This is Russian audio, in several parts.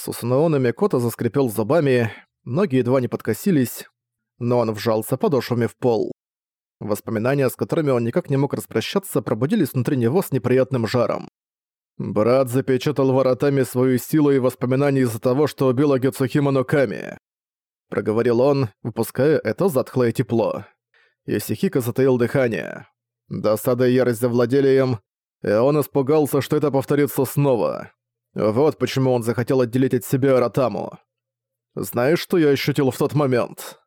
Сусунаона Микото заскрипел зубами, ноги едва не подкосились, но он вжался подошвами в пол. Воспоминания, с которыми он никак не мог распрощаться, пробудились внутри него с неприятным жаром. Брат запечатал воротами свою силу и воспоминания из-за того, что убил Гицухима Ноками. Проговорил он, выпуская это затхлое тепло. Исихика затаил дыхание. Досада и ярость завладели им, и он испугался, что это повторится снова. Вот почему он захотел отделить от себя Аратаму. Знаешь, что я ощутил в тот момент?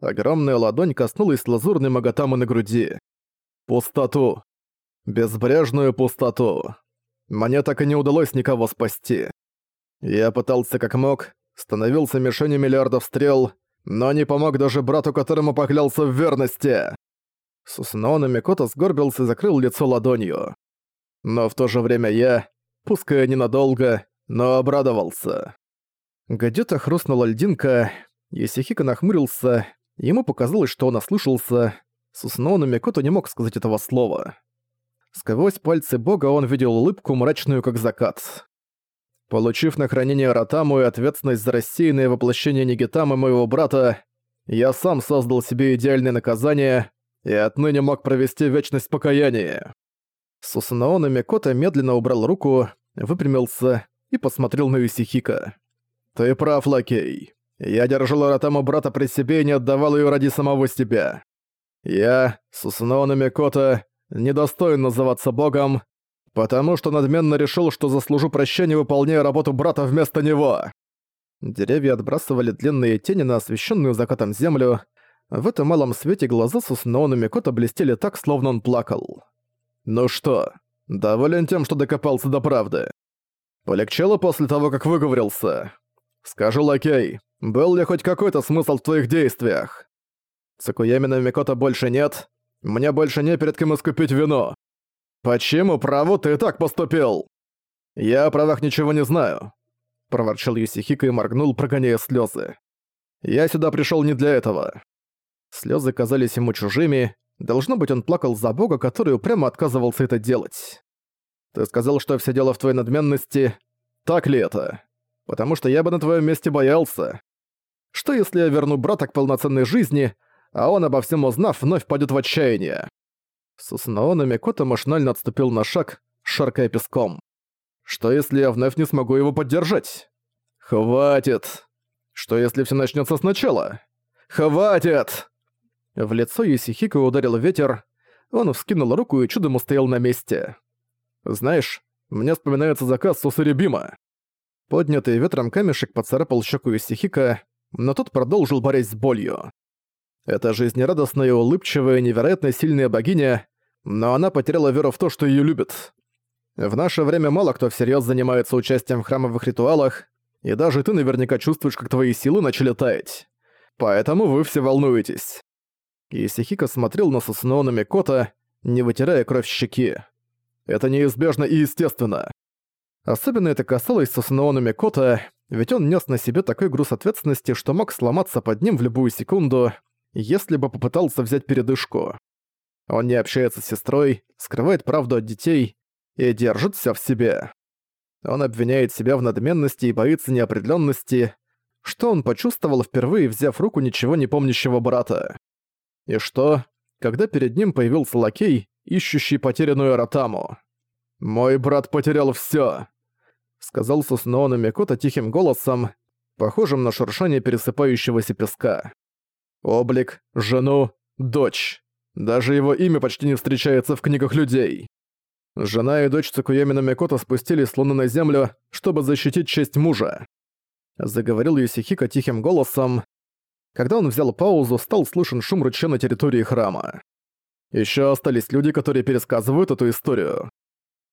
Огромная ладонь коснулась лазурной Магатамы на груди. Пустоту. Безбрежную пустоту. Мне так и не удалось никого спасти. Я пытался как мог, становился мишенью миллиардов стрел, но не помог даже брату, которому поклялся в верности. Сусуноона Микото сгорбился и закрыл лицо ладонью. Но в то же время я, пускай ненадолго, но обрадовался. Где-то хрустнула льдинка, Исихика нахмурился, ему показалось, что он ослышался. Сусуноона Микото не мог сказать этого слова. Сквозь пальцы бога он видел улыбку, мрачную как закат. Получив на хранение Ротаму и ответственность за рассеянное воплощение Нигитамы моего брата, я сам создал себе идеальное наказание и отныне мог провести вечность покаяния. Сусанаона Микото медленно убрал руку, выпрямился и посмотрел на Юсихика. «Ты прав, Лакей. Я держал Ротаму брата при себе и не отдавал ее ради самого себя. Я, Сусанаона Микото, недостоин называться богом, потому что надменно решил, что заслужу прощения, выполняя работу брата вместо него. Деревья отбрасывали длинные тени на освещенную закатом землю. В этом малом свете глаза Сусноона Микота блестели так, словно он плакал. «Ну что, доволен тем, что докопался до правды? Полегчало после того, как выговорился? Скажу, лакей, был ли хоть какой-то смысл в твоих действиях? Цукуямина Микота больше нет, мне больше не перед кем искупить вину. Почему праву ты так поступил? Я о правах ничего не знаю. Проворчал Юсихика и моргнул, прогоняя слезы. Я сюда пришел не для этого. Слезы казались ему чужими. Должно быть, он плакал за бога, который упрямо отказывался это делать. Ты сказал, что все дело в твоей надменности. Так ли это? Потому что я бы на твоем месте боялся. Что если я верну брата к полноценной жизни, а он, обо всем узнав, вновь падет в отчаяние. Сусанаона Микото машинально отступил на шаг, шаркая песком. Что если я вновь не смогу его поддержать? Хватит! Что если все начнется сначала? Хватит! В лицо Юсихико ударил ветер, он вскинул руку и чудом устоял на месте. Знаешь, мне вспоминается заказ Сусарибима. Поднятый ветром камешек поцарапал щеку Юсихика, но тот продолжил борясь с болью. Это жизнерадостная, улыбчивая, невероятно сильная богиня, но она потеряла веру в то, что её любят. В наше время мало кто всерьёз занимается участием в храмовых ритуалах, и даже ты наверняка чувствуешь, как твои силы начали таять. Поэтому вы все волнуетесь. Исихика смотрел на Сусуноона Микото, не вытирая кровь щеки. Это неизбежно и естественно. Особенно это касалось Сусуноона Микото, ведь он нес на себе такой груз ответственности, что мог сломаться под ним в любую секунду, если бы попытался взять передышку. Он не общается с сестрой, скрывает правду от детей и держит всё в себе. Он обвиняет себя в надменности и боится неопределённости, что он почувствовал впервые, взяв руку ничего не помнящего брата. И что, когда перед ним появился лакей, ищущий потерянную Ротаму. «Мой брат потерял всё», — сказал Сусноона Микота тихим голосом, похожим на шуршание пересыпающегося песка. Облик, жену, дочь. Даже его имя почти не встречается в книгах людей. Жена и дочь Цукуямина Микото спустились с луны на землю, чтобы защитить честь мужа. Заговорил Юсихика тихим голосом. Когда он взял паузу, стал слышен шум ручья на территории храма. Еще остались люди, которые пересказывают эту историю.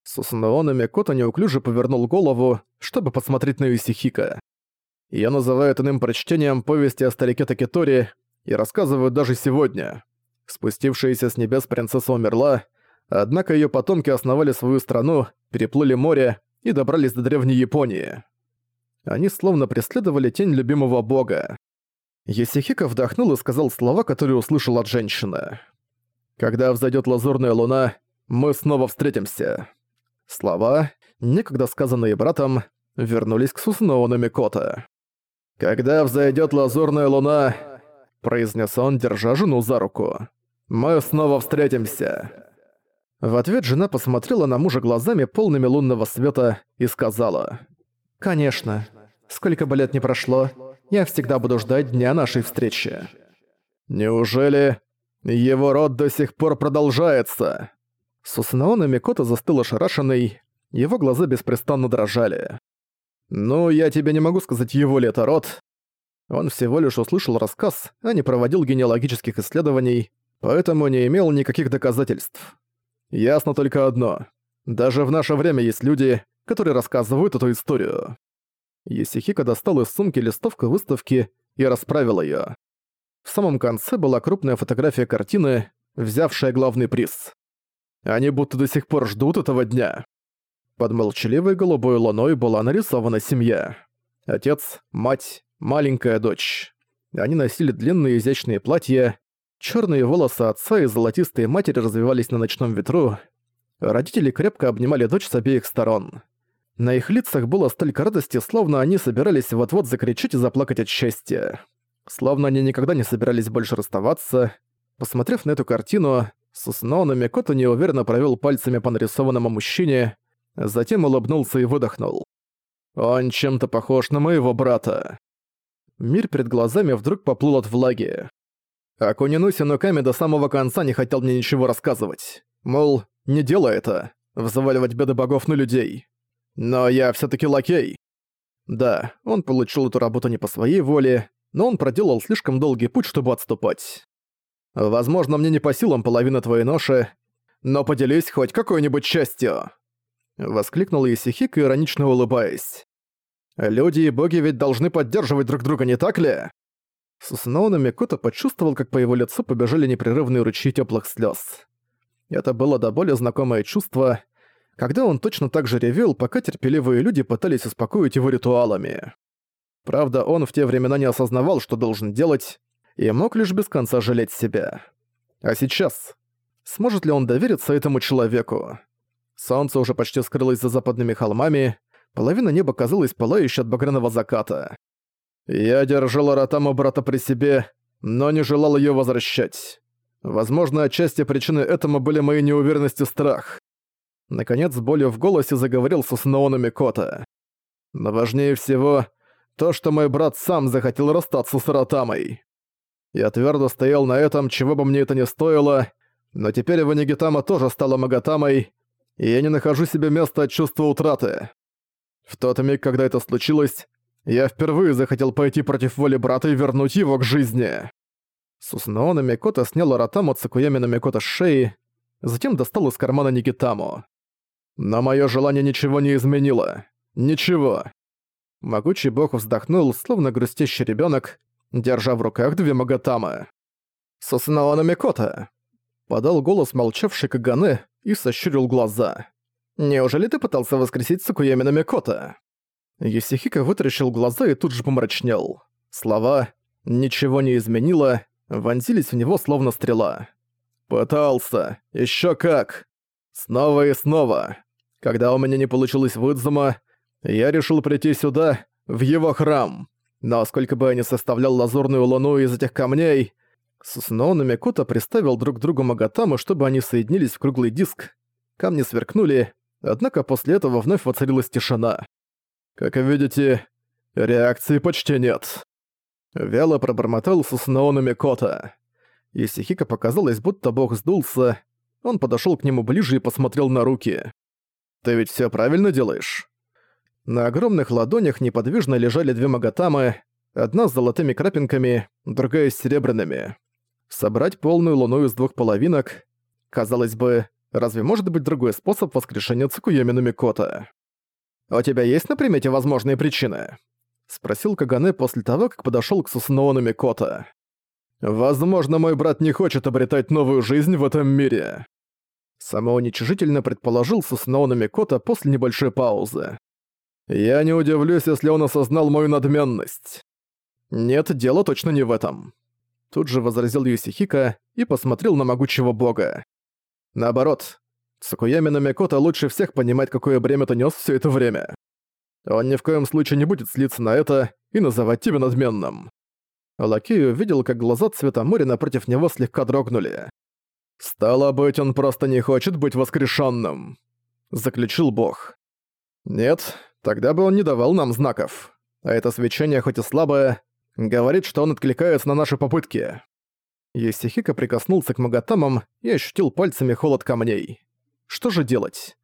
Сусанаона Микото неуклюже повернул голову, чтобы посмотреть на Юсихика. Я называю это иным прочтением повести о старике Такитори, и рассказывают даже сегодня. Спустившаяся с небес принцесса умерла, однако ее потомки основали свою страну, переплыли море и добрались до древней Японии. Они словно преследовали тень любимого бога. Есихика вдохнул и сказал слова, которые услышал от женщины. «Когда взойдет лазурная луна, мы снова встретимся». Слова, некогда сказанные братом, вернулись к Сусуноуна Микота. «Когда взойдет лазурная луна», — произнес он, держа жену за руку, — «мы снова встретимся». В ответ жена посмотрела на мужа глазами, полными лунного света, и сказала, «Конечно. Сколько бы лет ни прошло, я всегда буду ждать дня нашей встречи». «Неужели его род до сих пор продолжается?» Сусанаона Микото застыл ошарашенный, его глаза беспрестанно дрожали. «Ну, я тебе не могу сказать, его ли это род». Он всего лишь услышал рассказ, а не проводил генеалогических исследований, поэтому не имел никаких доказательств. Ясно только одно. Даже в наше время есть люди, которые рассказывают эту историю. Есихика достал из сумки листовку выставки и расправил её. В самом конце была крупная фотография картины, взявшая главный приз. Они будто до сих пор ждут этого дня. Под молчаливой голубой луной была нарисована семья. Отец, мать, маленькая дочь. Они носили длинные изящные платья, черные волосы отца и золотистые матери развивались на ночном ветру. Родители крепко обнимали дочь с обеих сторон. На их лицах было столько радости, словно они собирались вот-вот закричать и заплакать от счастья. Словно они никогда не собирались больше расставаться. Посмотрев на эту картину, Сусуноуна Микото неуверенно провел пальцами по нарисованному мужчине, затем улыбнулся и выдохнул. «Он чем-то похож на моего брата». Мир перед глазами вдруг поплыл от влаги. Акунинуси Нуками до самого конца не хотел мне ничего рассказывать. Мол, не делай это, взваливать беды богов на людей. Но я все таки лакей. Да, он получил эту работу не по своей воле, но он проделал слишком долгий путь, чтобы отступать. Возможно, мне не по силам половина твоей ноши, но поделись хоть какой-нибудь частью!» Воскликнул Исихика, иронично улыбаясь. «Люди и боги ведь должны поддерживать друг друга, не так ли?» Сусуноуна Микото почувствовал, как по его лицу побежали непрерывные ручьи теплых слез. Это было до боли знакомое чувство, когда он точно так же ревел, пока терпеливые люди пытались успокоить его ритуалами. Правда, он в те времена не осознавал, что должен делать, и мог лишь без конца жалеть себя. А сейчас? Сможет ли он довериться этому человеку? Солнце уже почти скрылось за западными холмами, половина неба казалась пылающей от багряного заката. Я держал Аратаму брата при себе, но не желал ее возвращать. Возможно, отчасти причиной этому были мои неуверенность и страх. Наконец, с болью в голосе заговорил Сусунаона Микота. Но важнее всего то, что мой брат сам захотел расстаться с Аратамой. Я твердо стоял на этом, чего бы мне это ни стоило, но теперь Ванигитама тоже стала Магатамой, и я не нахожу себе места от чувства утраты. В тот миг, когда это случилось, я впервые захотел пойти против воли брата и вернуть его к жизни. Сусунаона Микото снял Аратаму Цукуями на Микото с шеи, затем достал из кармана Нигитаму. Но мое желание ничего не изменило. Ничего. Могучий бог вздохнул, словно грустящий ребенок, держа в руках две Магатамы. «Сосунаона Микота!» Подал голос молчавший Кагане и сощурил глаза. «Неужели ты пытался воскресить Сукуями на Микота?» Есихика вытаращил глаза и тут же помрачнел. Слова «ничего не изменило» вонзились в него словно стрела. «Пытался. Ещё как. Снова и снова. Когда у меня не получилось выдзума, я решил прийти сюда, в его храм. Но сколько бы я ни составлял лазурную луну из этих камней, Сусуноон и приставил друг другу Магатамы, чтобы они соединились в круглый диск. Камни сверкнули, однако после этого вновь воцарилась тишина. Как видите, реакции почти нет. Вяло пробормотал Сусуноон и Микото. Исихика показалось, будто бог сдулся. Он подошёл к нему ближе и посмотрел на руки. «Ты ведь всё правильно делаешь?» На огромных ладонях неподвижно лежали две магатамы, одна с золотыми крапинками, другая с серебряными. Собрать полную луну из двух половинок, казалось бы, разве может быть другой способ воскрешения Цукуеми Микота? «У тебя есть на примете возможные причины?» — спросил Кагане после того, как подошёл к Сусуноуну Микота. «Возможно, мой брат не хочет обретать новую жизнь в этом мире». Самоуничижительно предположил Сусуноуну Микота после небольшой паузы. Я не удивлюсь, если он осознал мою надменность. Нет, дело точно не в этом. Тут же возразил Юсихика и посмотрел на могучего бога. Наоборот, Цукуями Намикото лучше всех понимает, какое бремя ты нес все это время. Он ни в коем случае не будет слиться на это и называть тебя надменным». Лакей увидел, как глаза цвета моря напротив него слегка дрогнули. «Стало быть, он просто не хочет быть воскрешенным», — заключил бог. «Нет, тогда бы он не давал нам знаков. А это свечение, хоть и слабое, говорит, что он откликается на наши попытки». Есихика прикоснулся к Магатамам и ощутил пальцами холод камней. Что же делать?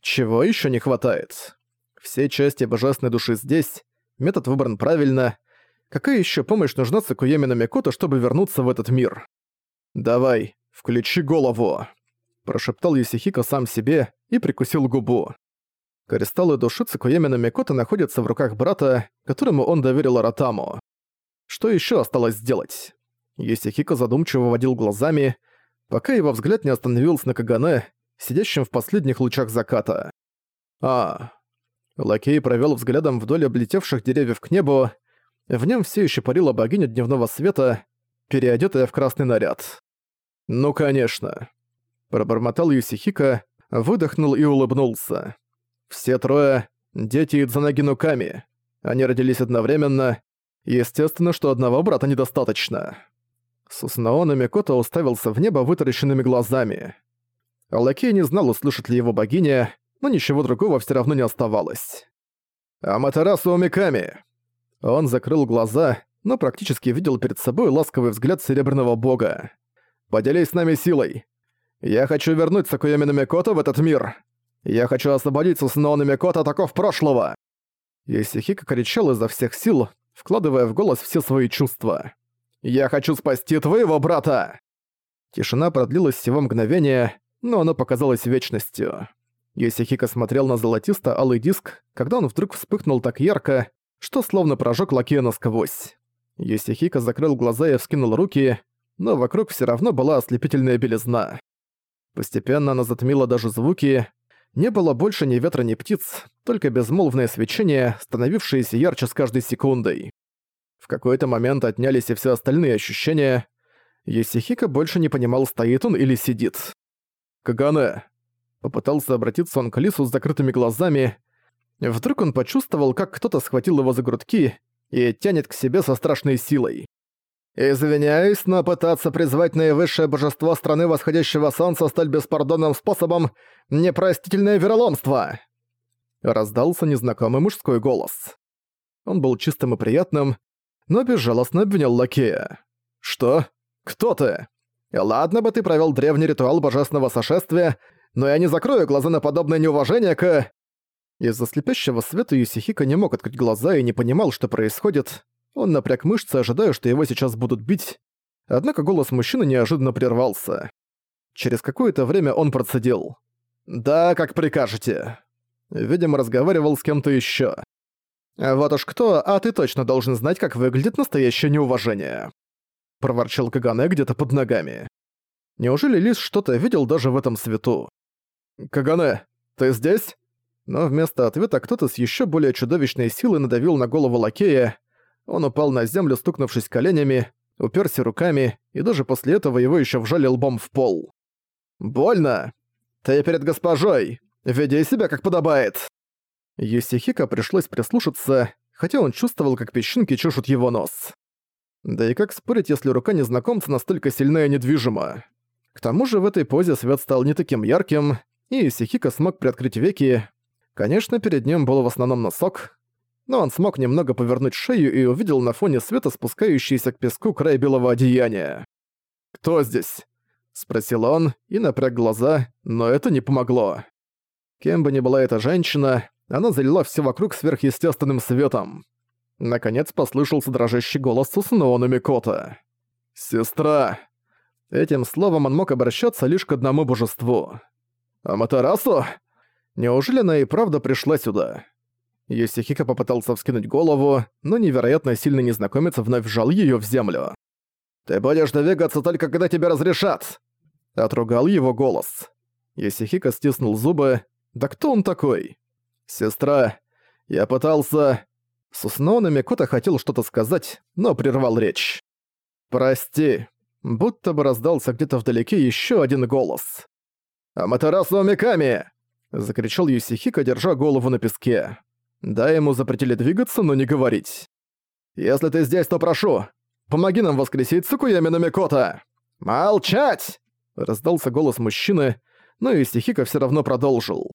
Чего еще не хватает? Все части божественной души здесь, метод выбран правильно. Какая еще помощь нужна Цукуями Намикото, чтобы вернуться в этот мир? «Давай, включи голову!» Прошептал Юсихико сам себе и прикусил губу. Кристаллы души Цукуями Намикото находятся в руках брата, которому он доверил Аратаму. Что еще осталось сделать? Юсихико задумчиво водил глазами, пока его взгляд не остановился на Кагане, сидящем в последних лучах заката. А. Лакей провел взглядом вдоль облетевших деревьев к небу. В нем все еще парила богиня дневного света, переодетая в красный наряд. «Ну, конечно». Пробормотал Юсихика, выдохнул и улыбнулся. Все трое — дети Идзанаги Нуками. Они родились одновременно. Естественно, что одного брата недостаточно. Сусанаон и Микото уставился в небо вытаращенными глазами. Лакей не знал, услышит ли его богиня, но ничего другого все равно не оставалось. «Аматерасу Миками!» Он закрыл глаза, но практически видел перед собой ласковый взгляд Серебряного Бога. «Поделись с нами силой. Я хочу вернуть Сакуями Микото в этот мир. Я хочу освободить Сусаноона Микото от оков прошлого!» Исихика кричал изо всех сил, вкладывая в голос все свои чувства. «Я хочу спасти твоего брата!» Тишина продлилась всего мгновение, но оно показалось вечностью. Йосихико смотрел на золотисто-алый диск, когда он вдруг вспыхнул так ярко, что словно прожег лакея насквозь. Йосихико закрыл глаза и вскинул руки, но вокруг все равно была ослепительная белизна. Постепенно она затмила даже звуки, не было больше ни ветра, ни птиц, только безмолвное свечение, становившееся ярче с каждой секундой. В какой-то момент отнялись и все остальные ощущения. Йосихико больше не понимал, стоит он или сидит. «Кагане!» Попытался обратиться он к Лису с закрытыми глазами. Вдруг он почувствовал, как кто-то схватил его за грудки и тянет к себе со страшной силой. «Извиняюсь, но пытаться призвать наивысшее божество страны восходящего солнца столь беспардонным способом — непростительное вероломство!» Раздался незнакомый мужской голос. Он был чистым и приятным, но безжалостно обвинял лакея. «Что? Кто ты?» Ладно бы ты провел древний ритуал божественного сошествия, но я не закрою глаза на подобное неуважение к...» Из-за слепящего света Юсихика не мог открыть глаза и не понимал, что происходит. Он напряг мышцы, ожидая, что его сейчас будут бить. Однако голос мужчины неожиданно прервался. Через какое-то время он процедил. «Да, как прикажете». Видимо, разговаривал с кем-то ещё. «Вот уж кто, а ты точно должен знать, как выглядит настоящее неуважение» проворчал Кагане где-то под ногами. Неужели Лис что-то видел даже в этом свету? «Кагане, ты здесь?» Но вместо ответа кто-то с еще более чудовищной силой надавил на голову лакея. Он упал на землю, стукнувшись коленями, уперся руками, и даже после этого его еще вжали лбом в пол. «Больно! Ты перед госпожой! Веди себя как подобает!» Юсихика пришлось прислушаться, хотя он чувствовал, как песчинки чешут его нос. Да и как спорить, если рука незнакомца настолько сильная и недвижима? К тому же в этой позе свет стал не таким ярким, и Сихика смог приоткрыть веки. Конечно, перед ним был в основном носок, но он смог немного повернуть шею и увидел на фоне света спускающийся к песку край белого одеяния. «Кто здесь?» — спросил он и напряг глаза, но это не помогло. Кем бы ни была эта женщина, она залила все вокруг сверхъестественным светом. Наконец послышался дрожащий голос Сусуноона Микота. «Сестра!» Этим словом он мог обращаться лишь к одному божеству. «Аматерасу?» Неужели она и правда пришла сюда? Йосихико попытался вскинуть голову, но невероятно сильный незнакомец вновь вжал её в землю. «Ты будешь двигаться только когда тебе разрешат!» Отругал его голос. Йосихико стиснул зубы. «Да кто он такой?» «Сестра, я пытался...» Сусноона Микота хотел что-то сказать, но прервал речь. «Прости», будто бы раздался где-то вдалеке еще один голос. «Аматерасу Миками!» — закричал Юсихика, держа голову на песке. Да, ему запретили двигаться, но не говорить. «Если ты здесь, то прошу, помоги нам воскресить Цукуями Намикота!» «Молчать!» — раздался голос мужчины, но Исихика все равно продолжил.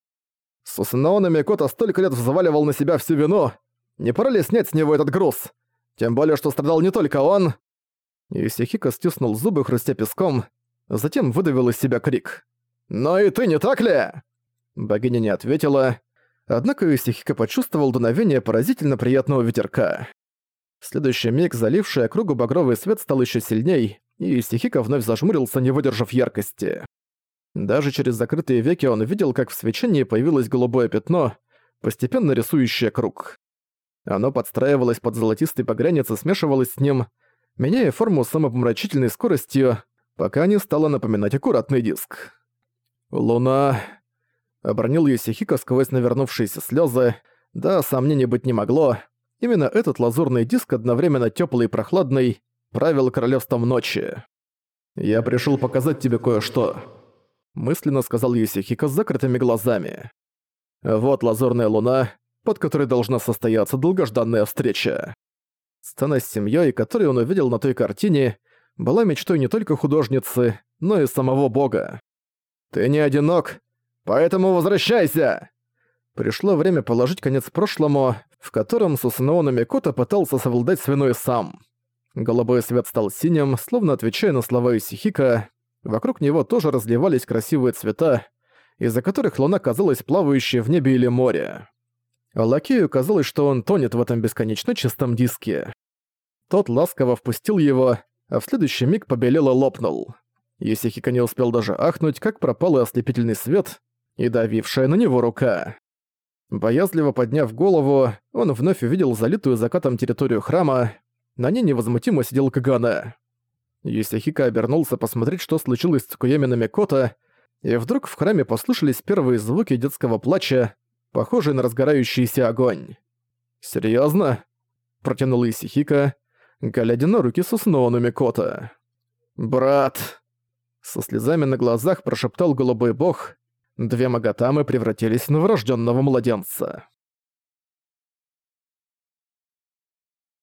Сусанао Намикота столько лет взваливал на себя всю вину. Не пора ли снять с него этот груз? Тем более, что страдал не только он. Исихика стиснул зубы, хрустя песком, затем выдавил из себя крик. «Но и ты не так ли?» Богиня не ответила, однако Исихика почувствовал дуновение поразительно приятного ветерка. В следующий миг заливший округу багровый свет стал еще сильней, и Исихика вновь зажмурился, не выдержав яркости. Даже через закрытые веки он видел, как в свечении появилось голубое пятно, постепенно рисующее круг. Оно подстраивалось под золотистый багрянец и смешивалось с ним, меняя форму самопомрачительной скоростью, пока не стало напоминать аккуратный диск. «Луна...» — обронил Юсихико сквозь навернувшиеся слезы. Да, сомнений быть не могло. Именно этот лазурный диск, одновременно теплый и прохладный, правил королевством ночи. «Я пришел показать тебе кое-что», — мысленно сказал Юсихико с закрытыми глазами. «Вот лазурная луна, под которой должна состояться долгожданная встреча». Сцена с семьей, которую он увидел на той картине, была мечтой не только художницы, но и самого бога. «Ты не одинок, поэтому возвращайся!» Пришло время положить конец прошлому, в котором Сусаноона Микото пытался совладать с виной сам. Голубой свет стал синим, словно отвечая на слова Исихика. Вокруг него тоже разливались красивые цвета, из-за которых луна казалась плавающей в небе или море. Лакею казалось, что он тонет в этом бесконечно чистом диске. Тот ласково впустил его, а в следующий миг побелел и лопнул. Исихика не успел даже ахнуть, как пропал и ослепительный свет, и давившая на него рука. Боязливо подняв голову, он вновь увидел залитую закатом территорию храма, на ней невозмутимо сидел Кагана. Юсихика обернулся посмотреть, что случилось с Цукуями Намикото, и вдруг в храме послышались первые звуки детского плача, похожие на разгорающийся огонь. «Серьёзно?» – протянул Исихика, глядя на руки Сусноо Намикото. «Брат!» Со слезами на глазах прошептал голубой бог. Две Магатамы превратились в новорожденного младенца.